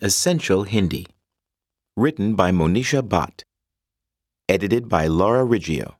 Essential Hindi. Written by Monisha Bhatt. Edited by Laura Riggio.